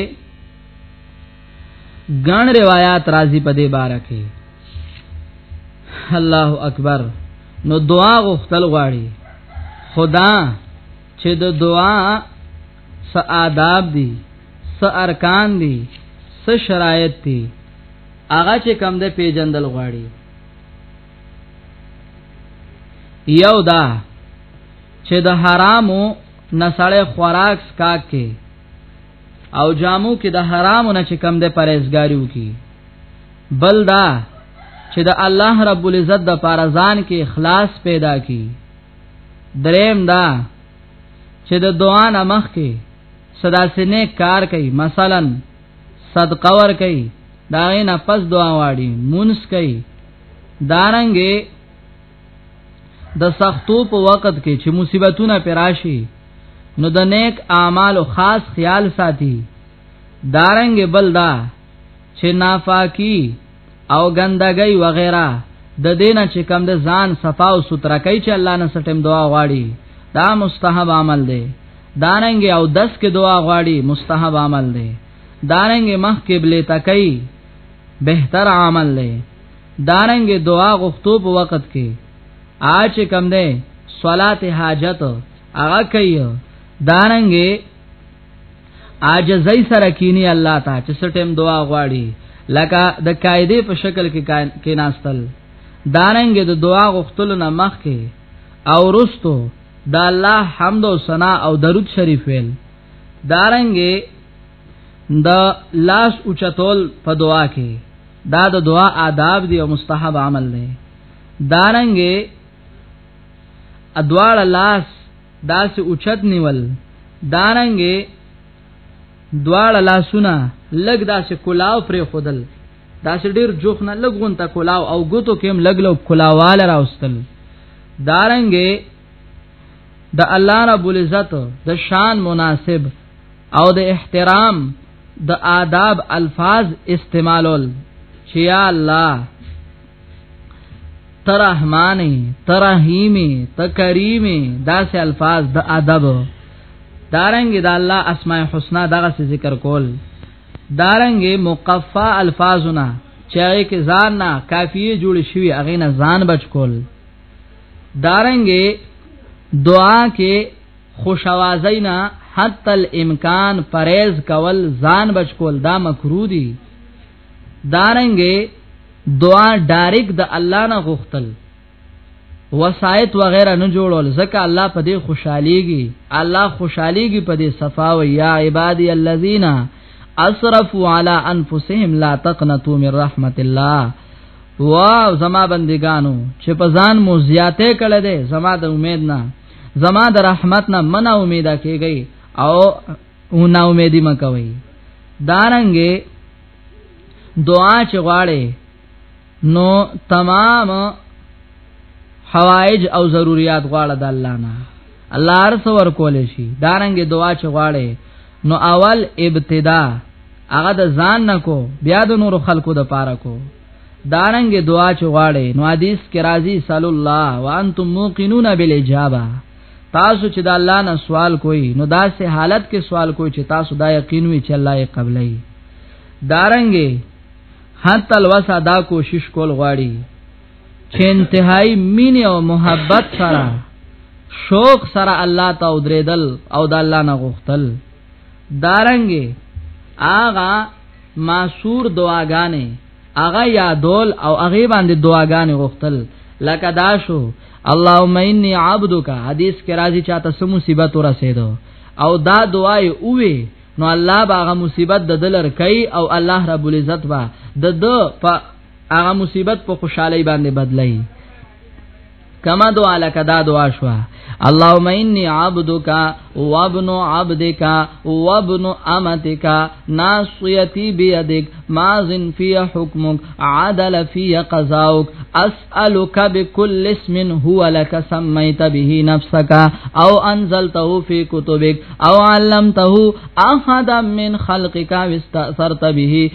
ګڼ روایت راځي په دې باره کې الله اکبر نو دعا غوښتل غواړي خدا چې د دعا س آداب دي س ارکان دي س شرایط دي هغه چې کم ده پیجندل غواړي یو دا چې د حرامو نسړې خوراک سکا کې او جامو کې د حرامو نه چې کم ده پرهیزګاریو کی بل دا چې د الله رب العزت د پارزان کې اخلاص پیدا کی دریم دا چې د دعا نه مخ کې صدا سینه کار کوي مثلا صدقه ور کوي دا نه پس دعا واړي مونږ کوي دارنګې د سختو په وخت کې چې مصیبتونه پراشي نو د نیک اعمالو خاص خیال ساتي دارنګ بلدا چې نافاکی او ګندګي وغیرہ د دینه چې کم د ځان صفا او سترا کوي چې الله نه سټم دعا غواړي دا مستحب عمل دی دارنګ او دس کې دعا غواړي مستحب عمل دی دارنګ مخ قبله تکي بهتر عمل دی دارنګ دعا غختو په وخت کې آچ کم ده صلات حاجت هغه کوي دارنګ عاجزۍ سره کینی الله ته چې سټیم دعا غواړي لکه د قاعده په شکل کې کې ناستل دارنګ د دعا غختلو نه مخ کې او رستو د الله حمد او ثنا او درود شریف ویل دارنګ دا لاس اوچتول په دعا کې دا د دعا آداب دی او مستحب عمل دی دارنګه ادوار لاس داس اوچت نیول دارنګه دوار لاسونه لګ داس کلاو پر خودل داس ډیر جوخ نه لګون تا کلاو او ګوتو کېم لګ لو کلاواله راوستل دارنګه د الله رب العزت د شان مناسب او د احترام د آداب الفاظ استعمالول چې یا الله ترحمان ترحیم تکریم داسې الفاظ د ادب دارنګ د الله اسماء الحسنا دغه ذکر کول دارنګ مقفا الفاظنا چاہے کې ځان نه کافی جوړ شوی اغه نه ځان بچ کول دارنګ دعا کې خوشوازینا حتی الامکان پریز کول ځان بچ کول دا مکرو دي دارنګې دعا ډایرک د الله نه غوښتل وسایت وغیرہ نه جوړول ځکه الله په دې خوشحاليږي الله خوشحاليږي په دې صفا و یا عبادی الذین اسرفوا علی انفسهم لا تقنطوا من رحمت الله واو زما بندگانو چې په ځان مو زیاته کړه دې زما د امید نه زما د رحمت نه منا امیدا کیږي او نا امیدی مکوي دارنګه دعا چې غواړي نو تمام حوائج او ضرورت غواړه د الله نه الله ارس ور کول شي دارنګه دعا چې غواړي نو اول ابتدا هغه د ځان نه کو بیا د نور خلکو د پاره کو دارنګ دعا چې غواړي نو حدیث کې راځي صلی الله وانتم موقنون بالاجابه تاسو چې د الله نه سوال کوئ نو داسې حالت کې سوال کوئ چې تاسو دا یقین وي چې الله یې قبلای دارنګ حتی الوسا دا کوشش کول غواړي چې انتهائی مین او محبت سره شوق سره الله ته ودریدل او د الله نه غوښتل دارنګ آغا ماسور دعاګانې هغه یادول او هغه باندې دعاګانې غوښتل لکه دا شو اللهم انی عبدک حدیث کې راځي چې تاسو مصیبت ورسېدو او دا دعای اوې نو الله باغه مصیبت د دلر کوي او الله رب العزت با د د په هغه مصیبت په خوشحالي باندې بدلای کما دعا لکه دا دعا شوه اللهم اني عبدك وابن عبدك وابن امتك ناصيتي بيدك مازن في حكمك عدل في قضاؤک اسالك بكل اسم هو لك سميت به نفسك او انزلته في كتبك او علمته احدا من خلقك واستأثرت به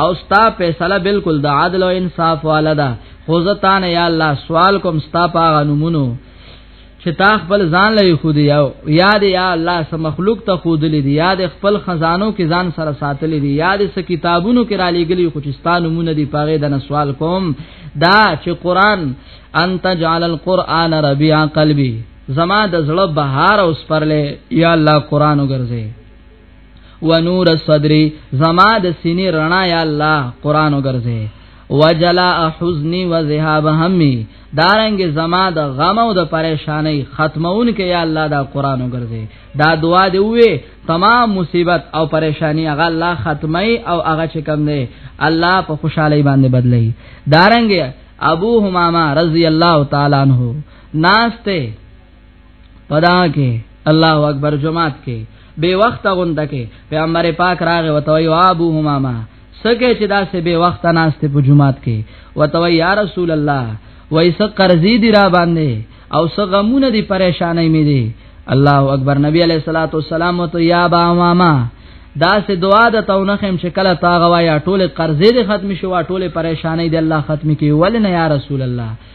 او ستا فیصله بالکل د عدل او انصاف والا ده خو زتان یا الله سوال کوم ستا په غنمونو چې تا خپل ځان لې خو دی یو یاد یا الله سم مخلوق ته خو دلی دی یاد خپل خزانو کې ځان سره ساتل دی یاد س کتابونو کې را لېګلی خو چې ستا نمونه دی پاغه د سوال کوم دا چې قران انت جعل القران ربيع قلبي زما د زړه بهار اوس پرلې یا الله قران وګرځي ونور الصدر زما د سینې رڼا یا الله قران وګرځي وجلا حزنی و ذهاب همي دارنګ زما د غم او د پریشانی ختمون کې یا الله دا قران وګرځي دا دعا دی وې تمام مصیبت او پریشانی هغه الله ختمي او هغه چې کم دی الله په خوشحالي باندې بدلي دارنګ ابو همامه رضی الله تعالی عنہ ناشته پدا کې الله اکبر جمعات کې بے وخت غونډه کې پیغمبر پاک راغی وته وی ابو همامه سکه چې دا سه بے وخت ناشته په جمعات کې وته وی یا رسول الله وای سه قرضې دی را باندې او سه غمونه دی پریشانې مې دي الله اکبر نبی علیہ الصلوۃ والسلام تو یا با ماما دا سه دعا د تونخم چې کله تا غوايا ټوله قرضې دې ختم شو ټوله پریشانې دې الله ختم کی ول نه یا رسول الله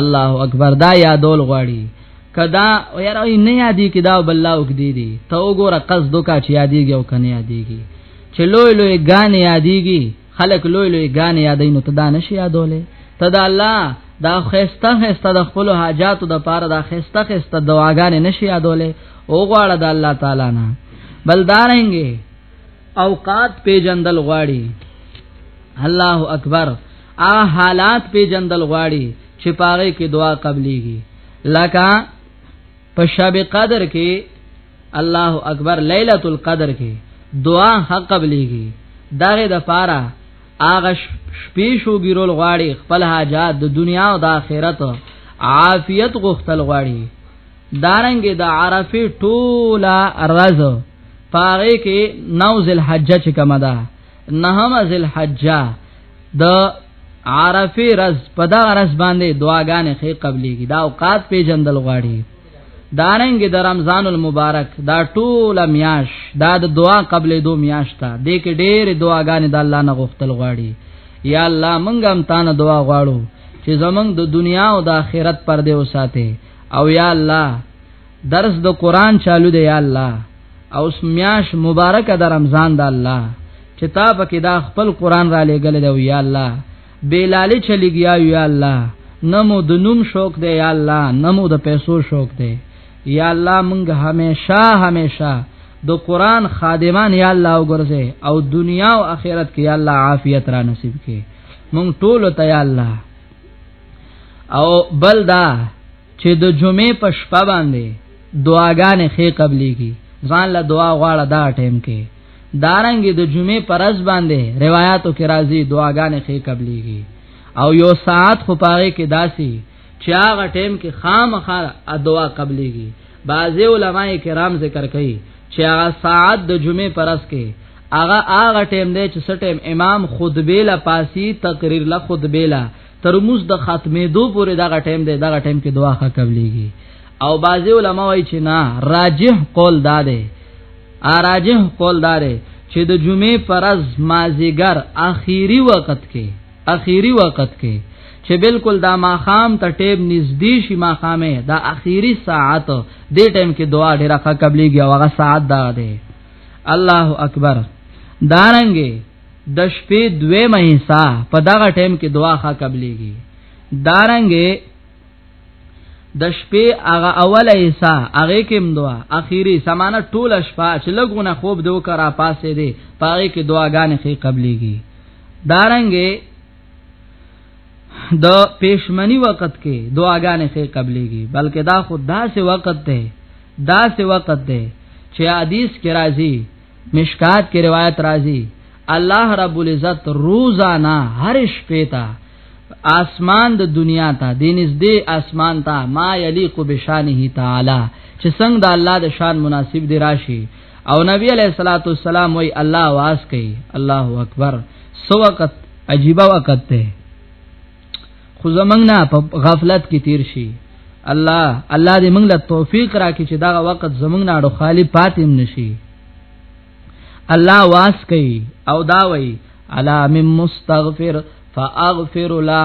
الله اکبر دا یادول غواړي کدا یاره نه یادې کې دا بل لاو کې دی دی ته وګوره قصد کا چې یادېږي او کنه یادېږي چې لوی لوی غان یادېږي خلک لوی لوی غان یادې نو ته دا نشي یادولې ته دا الله دا خسته خسته د خپل حاجاتو د پاره دا خسته خسته دعاګانې نشي یادولې او غواړه د الله تعالی نه بلدارنګي اوقات پیجندل غواړي الله اکبر ا حالات پیجندل غواړي چې پاره کې دعا قبليږي لکه په شب قدر کې الله اکبر ليله القدر کې دعا حق قبليږي دغه د پاره اغه شپې شو ګیرول غواړي خپل حاجات د دنیا او د آخرت عافیت غوښتل غواړي دارنګ د دا عرفه ټوله رز پاره کې نو ذل حجه چې کومه ده نهم ذل حجه د عرفه رز په دا رز باندې دعاګانې خې قبليږي دا اوقات په جندل غواړي دارنګ د دا رمضان المبارک دا ټوله میاش دا د دعا قبلې دو میاش ته د کې ډېر دعاګانې د الله نه غوښتل غواړي یا الله مونږ هم تانه دعا غواړو چې زمونږ د دنیا او د آخرت پر دې وساته او یا الله درس د قران چالو دی یا الله او میاش مبارک د رمضان د الله چې تا پکې دا خپل قران را لېګل دی یا الله بیلالی چلیګیا یا الله نمو د نوم شوق دی یا الله نمو د پیسو شوق دی یا الله مونږ همیشه همیشه د قران خادمان یا الله وګرځي او دنیا او آخرت کې یا الله عافیت را نصیب کړي مونږ ټول ته یا الله او بل دا چې د جمعې په شپه باندې دعاګانې خې قبليږي ځان له دعا غواړه دا ټیم کې دارنګ د جمعې پر ورځ باندې روایتو کې راځي دعاګانې خې قبليږي او یو ساعت خو پاره کې داسي چې هغه ټیم کې خامخا دعا قبليږي بعضي علما کرام ذکر کوي چې هغه ساعت د جمعې پرس کې هغه هغه ټیم دی چې سټیم امام خطبه لا پاسی تقریر لا خطبه لا ترموز د ختمې دو پورې دغه ټیم دی دغه ټیم کې دعا ښه قبليږي او بعضی علما وایي چې نه راجح قول دا دی راجح قول دا دی چې د جمعې پرز مازیګر اخیری وخت کې اخیری وخت کې چې بالکل دا ماخام ته ټیب نږدې شي ماخامه دا اخیری ساعت دې ټیم کې دعا ډیره ښه قبليږي او هغه ساعت دا دی الله اکبر دارنګې د شپې دوه مهسا په دغه ټیم کې دعا ښه قبليږي دارنګې د شپې هغه اوله ایسا هغه کې دعا اخیری سمانه ټوله شپه چې لګونه خوب دوه کرا پاسې دی پاره کې دعاګانې خې قبليږي دارنګه د دا پېشمنی وخت کې دعاګانې خې قبليږي بلکې دا خود داسې وخت دی داسې وخت دی چې حدیث کې راځي مشکات کې روایت راځي الله رب العزت روزانا هر شپې ته آسمان د دنیا ته د نږدې آسمان ته ما یلیق بشانه تعالی چې څنګه د الله د شان مناسب دی راشي او نبی علیہ الصلوۃ والسلام وی الله واس کوي الله اکبر سو وخت عجیب وخت ته خو زمنګ نه په غفلت کې تیر شي الله الله دې موږ له توفیق راکړي چې دا وخت زمنګ نه اړو خالی پاتیم نشي الله واس کوي او دا وی علا من مستغفر فاغفر له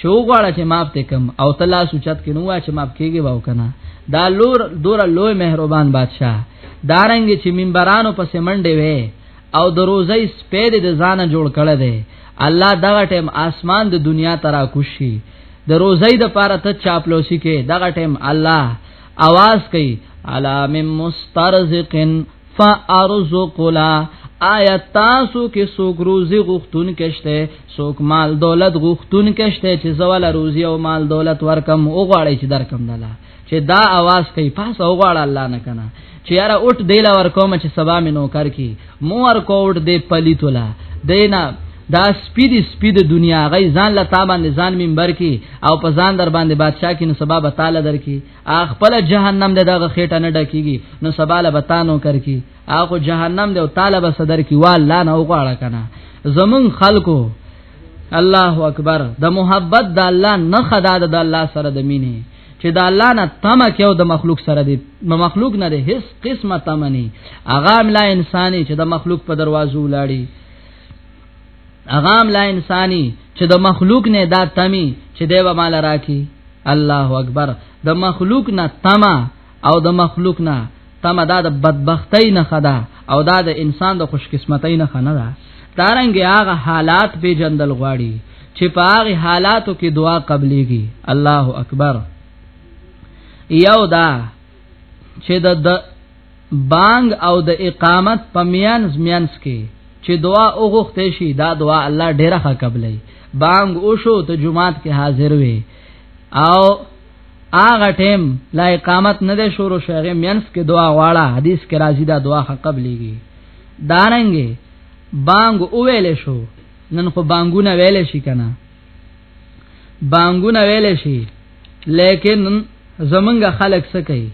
چو غواړه چې ماف ته کم او تلا سوچت کې نو چې ماف کېږي باو کنه دا لور دور لوی مهربان بادشاہ دارنګ چې منبرانو په سیمنډې وې او د روزي سپید د ځانه جوړ کړه دې الله دغه ټیم اسمان د دنیا ترا کوشي د روزي د پاره ته چاپلوسی کې دغه ټیم الله आवाज کوي علا من مسترزقن فارزقلا آیا تاسو کې څوک روزي غختون کشته څوک مال دولت غختون کشته چې زواله روزي او مال دولت ورکم او غواړي چې درکم دلا چې دا आवाज کوي پاس او غواړه الله نه کنه چې یاره اوټ دیلا ورکوم چې سبا مې نو کر کی مو ور کوټ دې پلیتولا دینا دا سپید سپید دنیا غي ځان لتا باندې ځان منبر کی او په ځان در باندې بادشاہ کې نو سبا به تعالی در کی خپل جهنم د دغه خېټه نه ډکیږي نو سباله بتانو کر کی اخو جهنم د طالب صدر کی وال لا نه وغواړه کنه زمون خلکو الله اکبر د محبت د الله نه خدا د الله سره د مینې چې د الله نه تم کېو د مخلوق سره دی مخلوق نه دی هیڅ قسمه تمنی اغه ملا انساني چې د مخلوق په دروازو لاړی اغام لا انساني چې د مخلوق نه دا تمی چې دی به مال راکی الله اکبر د مخلوق نه تما او د مخلوق نه تما دا د بدبختی نه خدا او دا د انسان د خوشقسمتۍ نه خنه ده دارنګ هغه حالات به جندل غواړي چې په هغه حالاتو کې دعا قبليږي الله اکبر یو دا چې د بانګ او د اقامت په میانس میانس کې چې دعا وغوښته شي دا دعا الله ډیره ښه قبلې بانګ او شو ته جمعات کې حاضر وي او هغه ټیم لا اقامت نه ده شروع شغه مینس کې دعا غواړه حدیث کې راځي دا دعا حق قبليږي دارنګي بانګ اوویل شو نن خو بانګونه ویل شي کنه بانګونه ویل شي لیکن زمونږ خلک څه کوي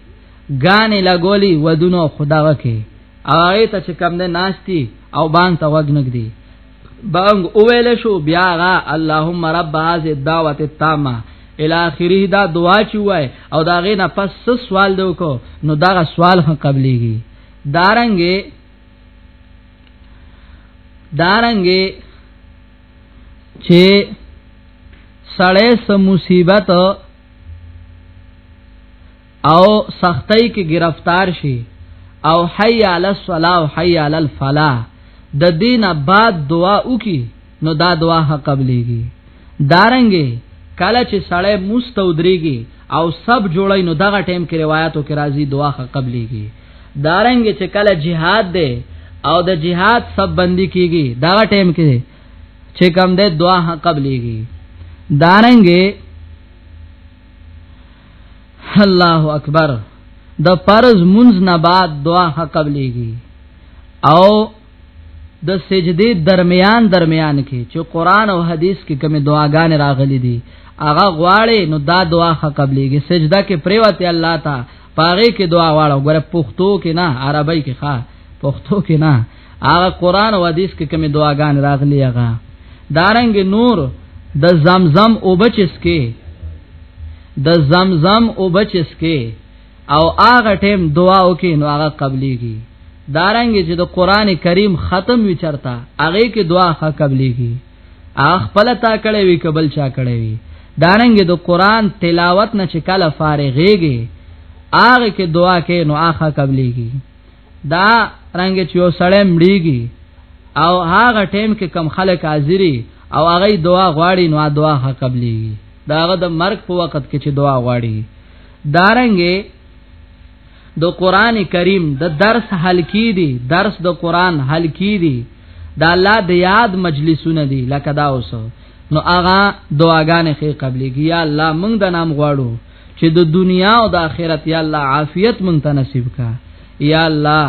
غانې لګولي ودونو خداغه کې هغه ته چې کم نه ناشتي او بانګ ته وګنګ دي بانګ اویل شو بیا غا اللهم رب هذه الدعوه التامه الی اخره دا دعا چې وای او دا غې نه پس سوال دی وکړو نو دا سوال هم قبليږي دارنګې دارنګې چې سړی سم مصیبت او سختۍ کې گرفتار شي او حي علی الصلاه او حي علی الفلاح د دینه بعد دعا وکي نو دا دعا حق قبليږي دارنګي کله چې سړی مستودريږي او سب جوړي نو دغه ټیم کې روایتو کې راځي دعا حق قبليږي دارنګ چې کله جهاد دی او د جهاد سب بندي کیږي دا ټیم کې چې کم ده دعا قبليږي دارنګ الله اکبر د فرض منز نه بعد دعا قبليږي او د سجدي درمیان درمیان کې چې قران او حديث کې کومه دعاګان راغلي دي هغه غواړي نو دا دعا قبليږي سجده کې پریوته الله تعالی پاره کې دعا واړو ګره پښتو کې نه عربی کې ښا پښتو کې نه هغه قران او حدیث کې کوم دعاګان راغلی هغه دارنګ نور د دا زمزم او بچس کې د زمزم او بچس کې او هغه ټیم دعا وکي نو هغه قبليږي دارنګ چې د قران کریم ختم وی چرتا هغه کې دعا ښه قبليږي هغه خپل تا کړی وی کبل چا کړی وی دارنګ د قران تلاوت نه چې کله فارغېږي هغه کې دعا کې نو آخه قبليږي دا رنګ چې یو سړی مړیږي او هغه ټیم کې کم خلک حاضری او هغه دعا غواړي نو دعا حق قبليږي داغه د مرګ په وخت کې چې دعا غواړي دارنګ د قران کریم د درس حل کی دي درس د قران حل کی دي د الله د یاد مجلسونه دي لکه دا اوس نو هغه دعاګانې خې قبلې کی یا الله مونږ د نام غواړو چې د دنیا او د آخرت یا الله عافیت مونږ ته نصیب کا یا الله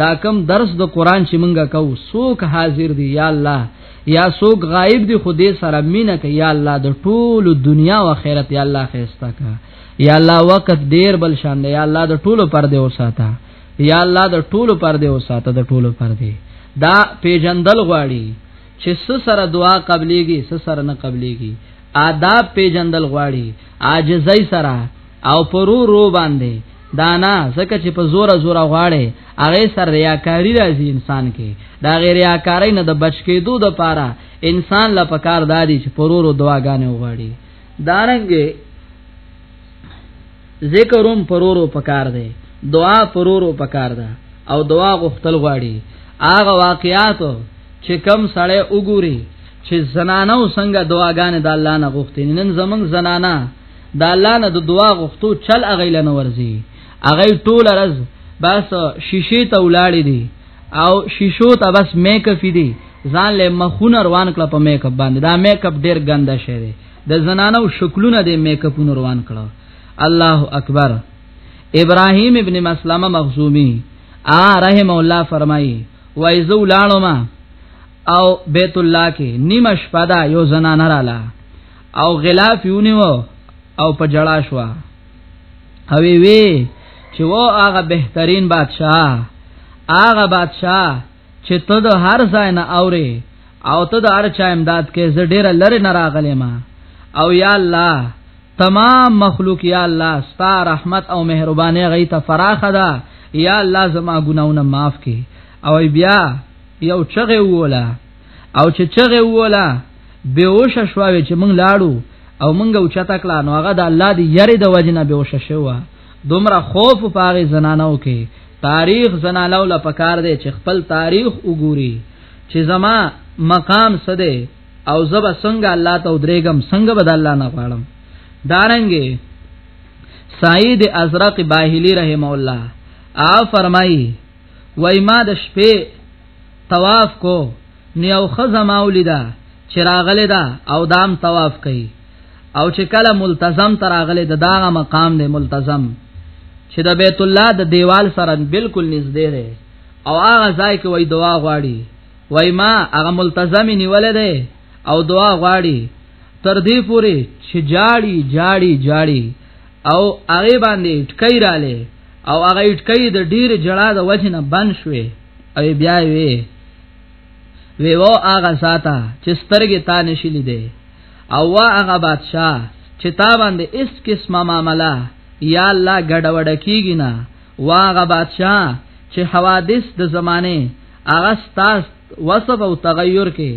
دا کم درس د قران چې مونږه کو سوک حاضر دی یا الله یا سوک غائب دی خو دې سره مینه کوي یا الله د ټول دنیا او آخرت یا الله خيستا کا یا الله وخت ډیر بل شان دی یا الله د ټولو پر دې وساته یا الله د ټولو پر دې وساته د ټولو پر دې دا پیجندل غواړي چې س سره دعا قبليږي س سره نه قبليږي آداب پیجندل غواړي عاجزۍ سره او پرو رو باندې دا نه ځکه چې په زور زور غواړي هغه سر ریاکاری راځي انسان کې دا غیر ریاکاری نه د بچ کېدو د پاره انسان لا پکار دادی چې پرورو دواګانې وغواړي دارنګ ذکروم پرورو پکار دی دعا پرورو پکار ده او دعا غختل غواړي هغه واقعات چې کم سړی وګوري چې زنانه او څنګه دعاګانې د الله نه غوښتي نن زمنګ زنانه دا الله نه د دعا غوښتو چل اغیل نه ورزي اغه ټول رز بس شیشه ته ولاړې دي او شیشو ته بس میک اپ دي ځان له مخونه روان کړ په میک اپ باندې دا میک اپ ډیر ګنده شی دی د زنانو شکلونه د میک اپ روان کړ الله اکبر ابراهيم ابن مسلمه مخزومي ا رحم الله فرمایي وایزو لاړو ما او بیت الله کې نیمه شپه دا یو زنانه رااله او غلاف یونیو او په جړا شو او وی چې و هغه بهترین بادشاہ هغه بادشاہ چې ته د هر ځای نه اوري او ته د هر چا امداد کې زه ډیر لره نه راغلی ما او یا الله تمام مخلوق یا الله ستا رحمت او مهرباني غي ته فراخه ده یا الله زما ګناونه معاف کړي او بیا یو چغه وولا او چې چغه ولا بهوش شواوي چې مونږ لاړو او مونږ او چتا کلا نو هغه د الله دی یری د وجنه بهوش شوا دومره خوف پاره زنانو کې تاریخ زنانو لا پکار دی چې خپل تاریخ وګوري چې زما مقام سده او زبا څنګه الله ته ودرېګم څنګه بد الله نه غواړم دارنګي سعید ازرق باهلی رحم الله آ فرمای وای ما د شپې طواف کو نو یو خزه ماولیدا چې راغله دا او دام طواف کوي او چې کله ملتزم تر راغله د داغه مقام دی ملتزم چې د بیت الله د دیوال سره بالکل نږدې دی او هغه ځای کې وای دعا غواړي وای ما هغه ملتزم نیولې دی او دعا غواړي تر دې پوري چې جاړي جاړي جاړي او هغه باندې ټکای رااله او هغه ټکای د ډیر جړا د وجه نه بند شوې او بیا وی وی و هغه ساته چې سترګې تا نشلې دي او وا هغه بادشاہ چې تا باندې اس قسمه معاملہ یا الله ګډوډ کیږي نه وا هغه بادشاہ چې حوادث د زمانه هغه ستاس وصف او تغیر کې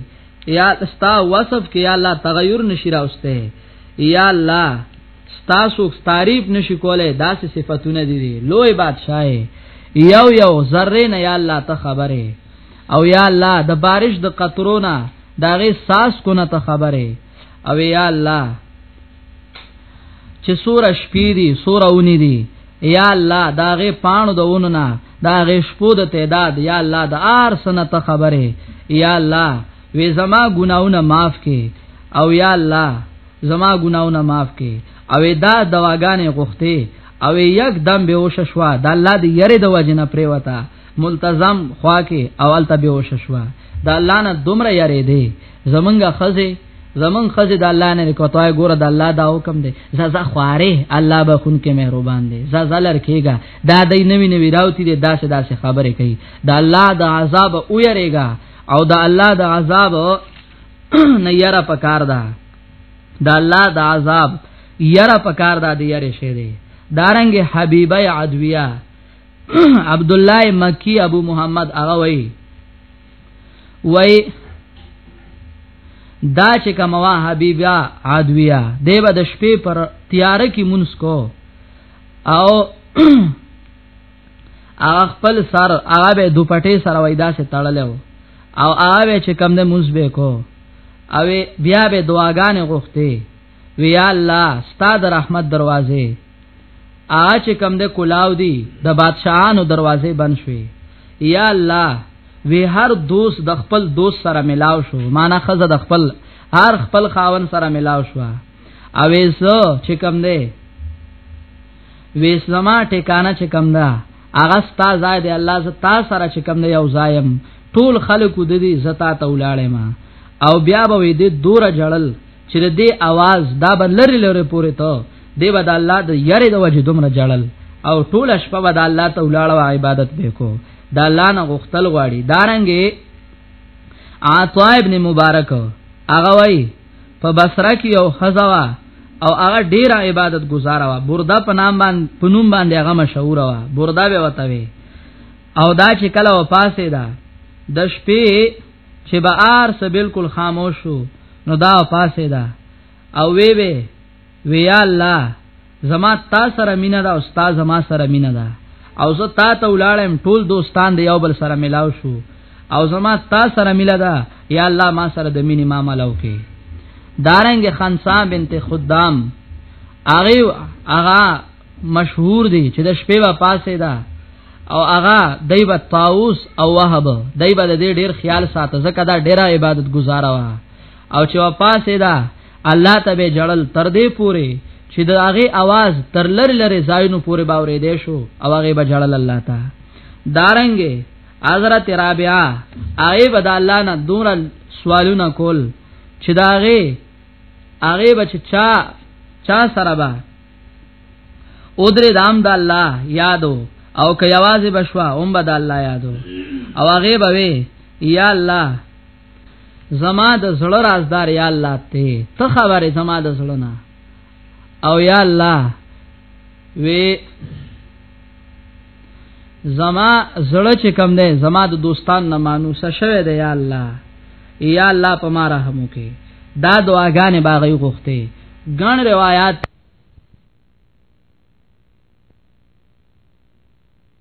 یا ستا وصف کې یا الله تغیر نشي راوسته یا الله ستاسو تعریف نشي کولای داسې صفاتونه دي دي لوی بادشاہ یو یو ذره نه یا الله ته خبره او یا الله د بارش د قطرونه داغه ساس کو نه ته خبره او یا الله چې سوره شپې دي سوره ونی دي یا الله داغه پانو دونه نه داغه شپو د تعداد یا الله د ار سنه ته خبره یا الله وې زما ګناونه معاف کې او یا الله زما ګناونه معاف کې او دا دواګانې غوښته او یک دم به وش شوا د الله دی یری د وجنه پریوتا ملتزم خوا کې اول ته به وش شوا د الله نه دومره یری دی زمونږه خزه زمون خزه د الله نه کوتای ګوره د الله دا حکم دی ززا خواره الله به خون کې مهربان دی ززا لر کېګا دا دای نوی نوی راوتی دی داسې داسې خبره کوي د الله د عذاب او یریګا او د الله د عذاب نه یرا پکار ده دا الله د عذاب یرا پکار ده د یری شه دی دارنګ حبیبه عدویه عبد الله مکی ابو محمد هغه وای وای دا چې کموا حبیبه عدویه دیو د شپې پر تیار کی منس کو او هغه خپل سر هغه به دوپټې سره وای داسې تړلو او هغه چې کم نه موز به کو او بیا به دعاګانې غوښتې وی الله ستاد رحمت دروازه آ چې کم د کلاو دی د بادشاہانو دروازه بند شوې یا الله وی هر دوست د خپل دوست سره ملاو شو معنا خزه د خپل هر خپل خاون سره ملاو شو او ایسو چې کم دی ویس زما ټکانه چې کم ده هغه ستا ځای دی الله ز تا سره چې کم دی یو ځایم ټول خلکو د دې زتا ته ولاړې ما او بیا به وې دې دور جړل چې دې आवाज دا به لری لری پورې ته دی به د الله د یری د وجه دومره جړل او ټول شپه به د الله ته ولاړ او عبادت وکړو د الله نه غختل غواړي دارنګي عطا ابن مبارک هغه وای په بصره کې یو خزوا او هغه ډیره عبادت گزاره وا بردا په نام باندې پنوم باندې هغه مشهور وا بردا به وته وي او دا چې کله و پاسه دا د شپې چې به ار سه بالکل خاموش شو نو دا پاسه دا او وی وی وی یا الله زما تا سره مینا دا استاد زما سره مینا دا او زه تا ته ولاړم ټول دوستان دی یو بل سره ملاو شو او زما تا سره میلا دا یا الله ما سره د مینې ما ملاو کې دارنګ خنسا بنت خدام اغه اغا مشهور دی چې د شپې وا پاسه دا او اغا دایب طاووس او وهب دایب د دې ډیر خیال ساته زکه دا ډیره عبادت گزاره وه او چې وپاسه دا الله ته به جړل تر دې پوري چې د هغه आवाज تر لری لری ځایونو پورې باورې دی شو او هغه به جړل الله ته دارنګې حضرت رابعه هغه به د الله نه دور سوالونه کول چې دا هغه هغه به چې چا چا سره به او درې دام د الله یادو او که یوازې بشوا هم به د الله یادو او هغه به یا الله زما د زړه رازدار یا الله ته ته خبره زما د زړه نه او یا الله وی زما زړه چې کم ده زما د دوستان نه مانوس شوه ده یا الله یا الله په ما رحم وکي دا دعاګانې باغې غوښته ګڼ روایت